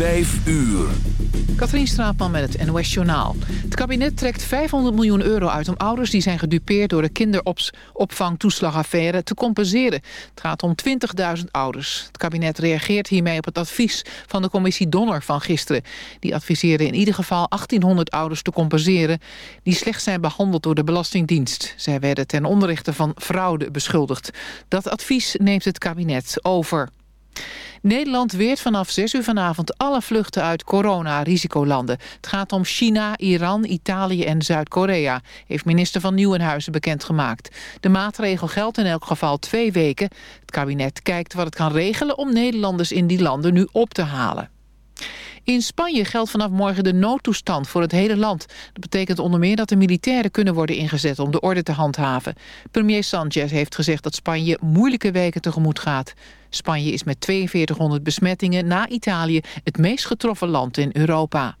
5 uur. Katrien Straatman met het NOS Journaal. Het kabinet trekt 500 miljoen euro uit om ouders die zijn gedupeerd door de kinderopvangtoeslagaffaire te compenseren. Het gaat om 20.000 ouders. Het kabinet reageert hiermee op het advies van de commissie Donner van gisteren. Die adviseerde in ieder geval 1800 ouders te compenseren die slecht zijn behandeld door de Belastingdienst. Zij werden ten onrechte van fraude beschuldigd. Dat advies neemt het kabinet over. Nederland weert vanaf 6 uur vanavond alle vluchten uit corona-risicolanden. Het gaat om China, Iran, Italië en Zuid-Korea, heeft minister van Nieuwenhuizen bekendgemaakt. De maatregel geldt in elk geval twee weken. Het kabinet kijkt wat het kan regelen om Nederlanders in die landen nu op te halen. In Spanje geldt vanaf morgen de noodtoestand voor het hele land. Dat betekent onder meer dat de militairen kunnen worden ingezet om de orde te handhaven. Premier Sanchez heeft gezegd dat Spanje moeilijke weken tegemoet gaat. Spanje is met 4200 besmettingen na Italië het meest getroffen land in Europa.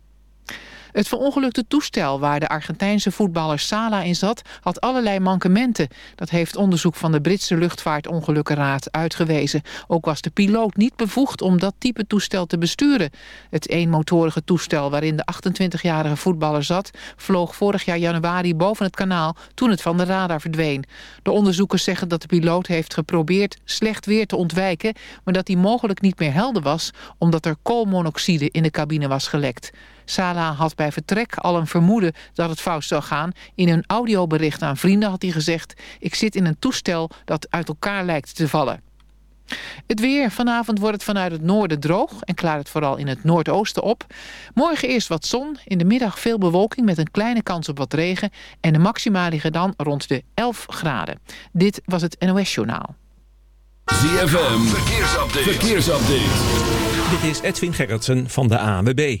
Het verongelukte toestel waar de Argentijnse voetballer Sala in zat... had allerlei mankementen. Dat heeft onderzoek van de Britse luchtvaartongelukkenraad uitgewezen. Ook was de piloot niet bevoegd om dat type toestel te besturen. Het eenmotorige toestel waarin de 28-jarige voetballer zat... vloog vorig jaar januari boven het kanaal toen het van de radar verdween. De onderzoekers zeggen dat de piloot heeft geprobeerd slecht weer te ontwijken... maar dat hij mogelijk niet meer helder was... omdat er koolmonoxide in de cabine was gelekt. Sala had bij vertrek al een vermoeden dat het fout zou gaan. In een audiobericht aan vrienden had hij gezegd... ik zit in een toestel dat uit elkaar lijkt te vallen. Het weer. Vanavond wordt het vanuit het noorden droog en klaart het vooral in het noordoosten op. Morgen eerst wat zon, in de middag veel bewolking met een kleine kans op wat regen... en de maxima liggen dan rond de 11 graden. Dit was het NOS Journaal. ZFM, verkeersupdate. verkeersupdate. Dit is Edwin Gerritsen van de ANWB.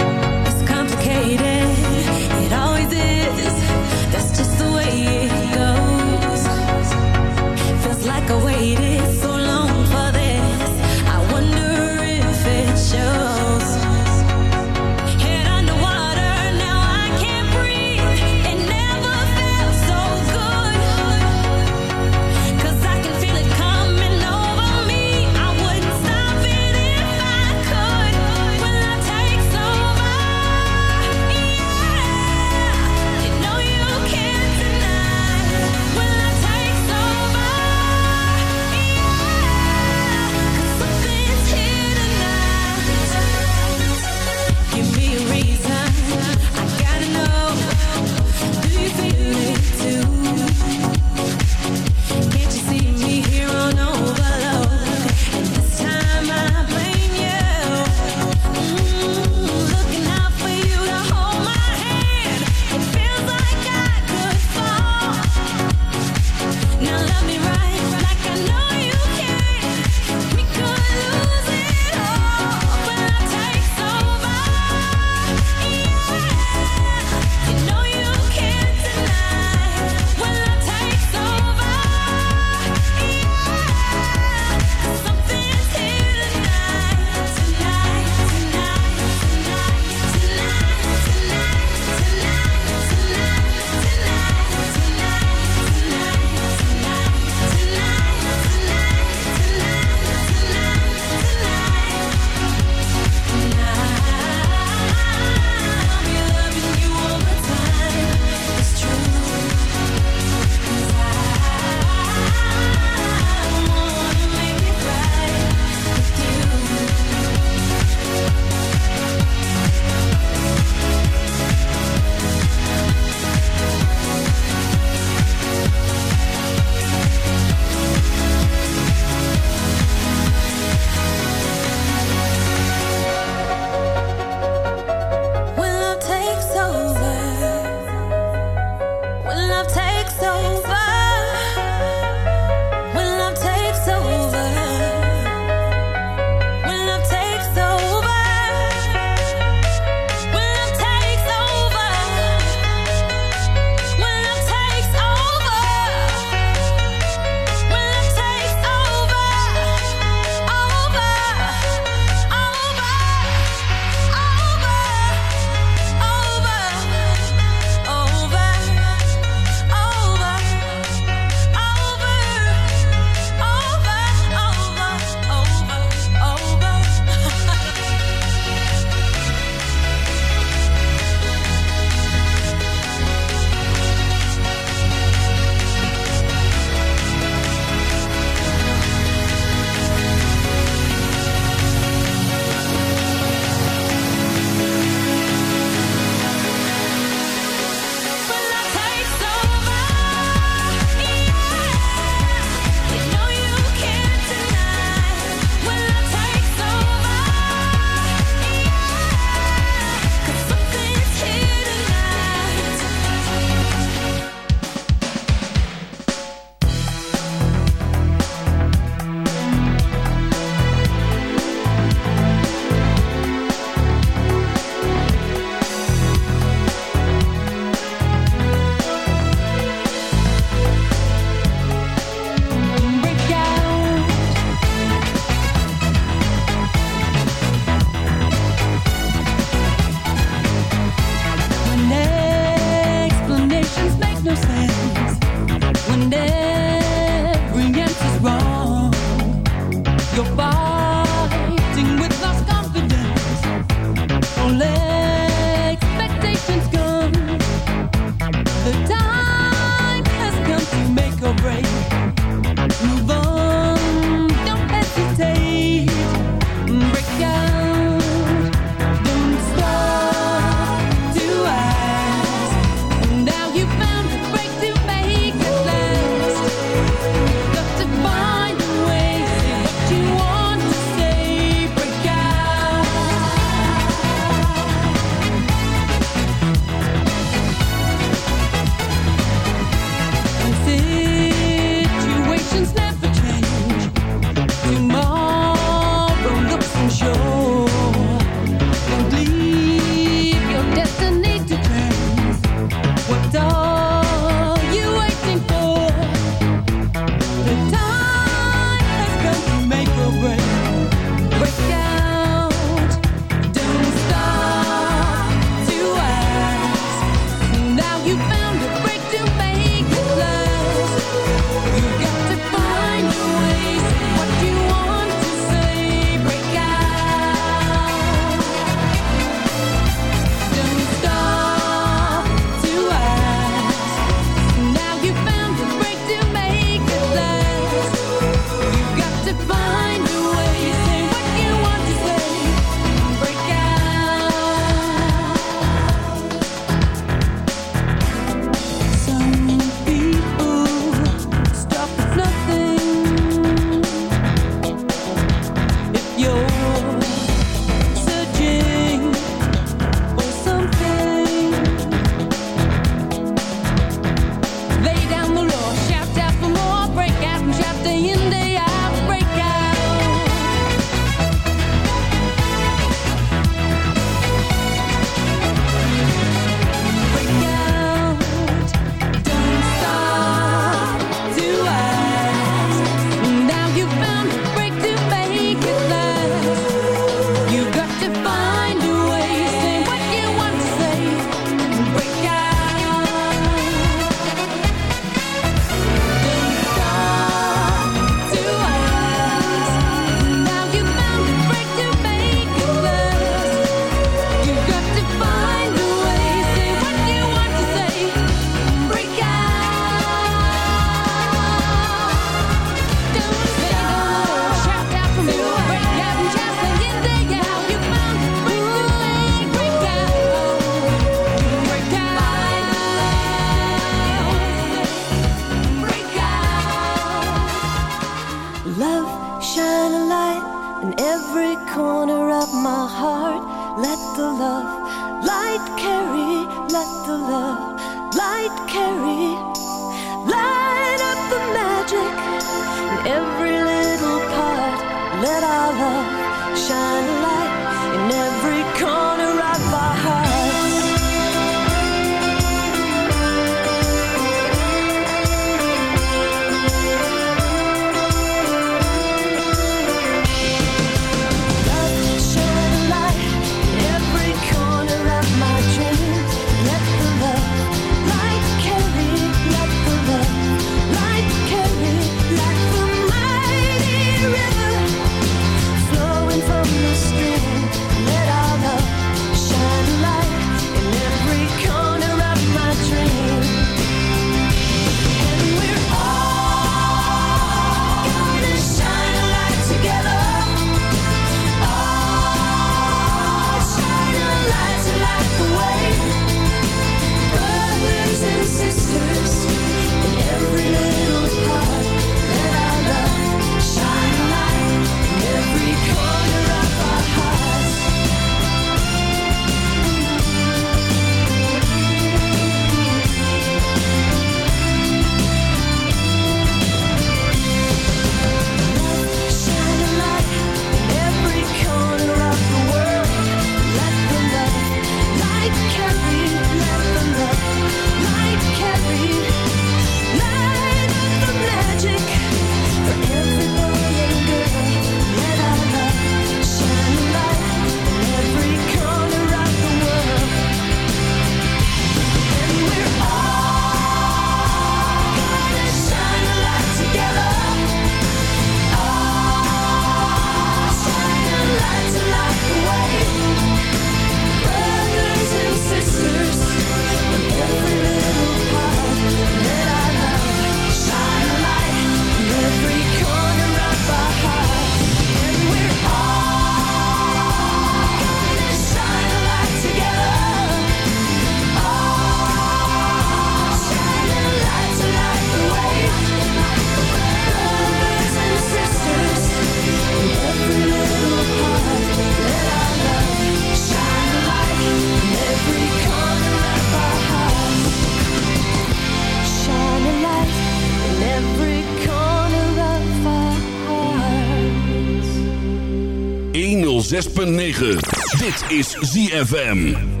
106.9. Dit is ZFM.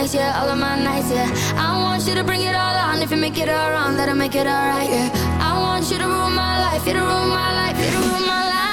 nights, yeah, all of my nights, yeah. I want you to bring it all on. If you make it all wrong, that'll make it all right, yeah. I want you to rule my life, you to rule my life, you to rule my life.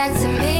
back to me.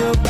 Your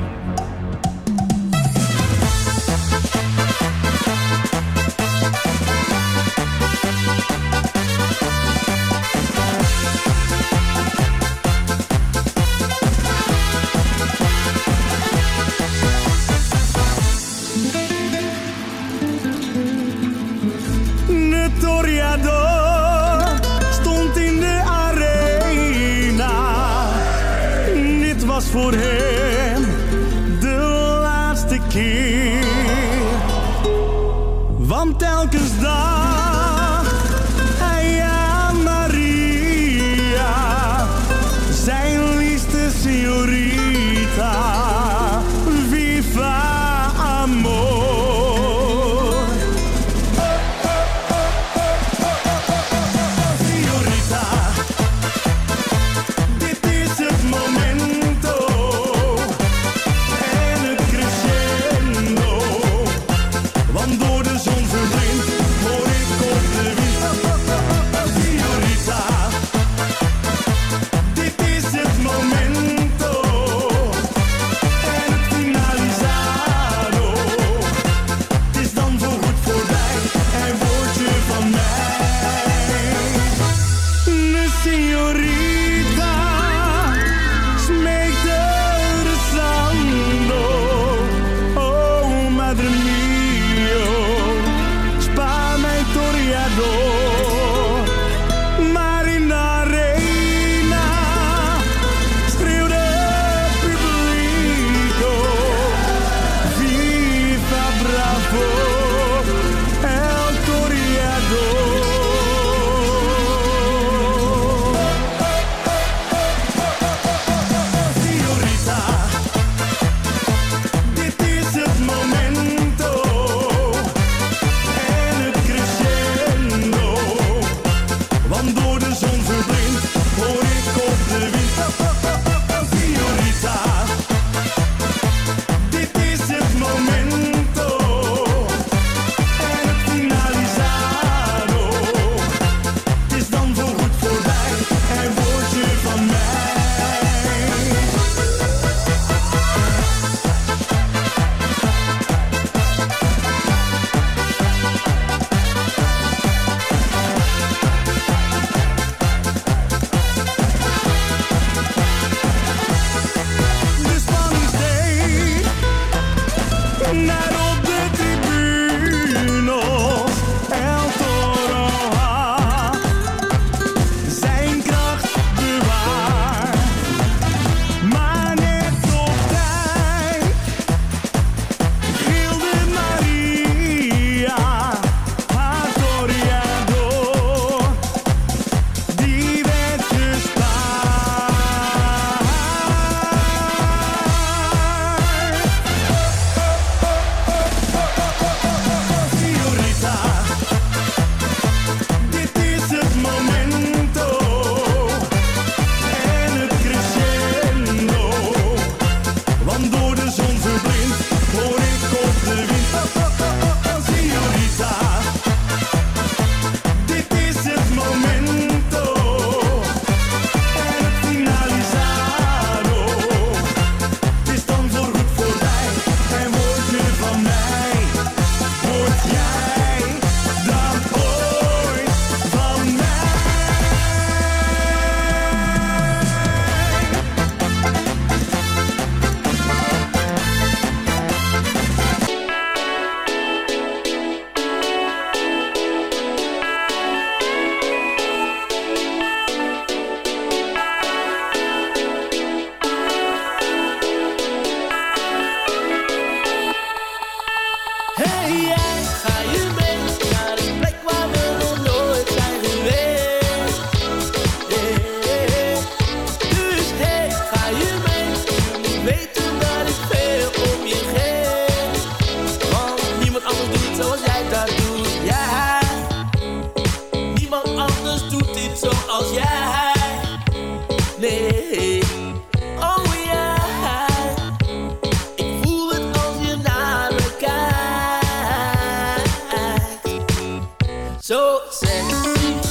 closest.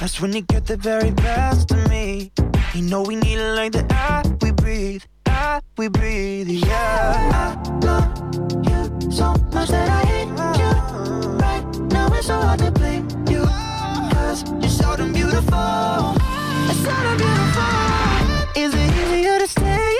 that's when you get the very best of me. You know we need it like the air we breathe, air we breathe, yeah. I love you so much that I hate you. Right now it's so hard to blame you, cause you're so beautiful. It's beautiful. Is it easier to stay?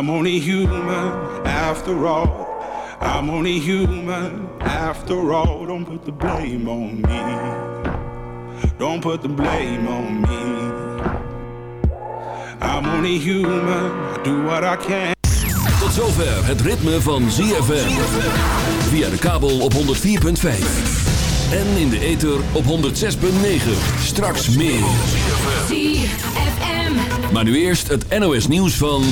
I'm only human after all. I'm only human after all. Don't put the blame on me. Don't put the blame on me. I'm only human. I do what I can. Tot zover het ritme van ZFM. Via de kabel op 104.5. En in de ether op 106.9. Straks meer. ZFM. Maar nu eerst het NOS nieuws van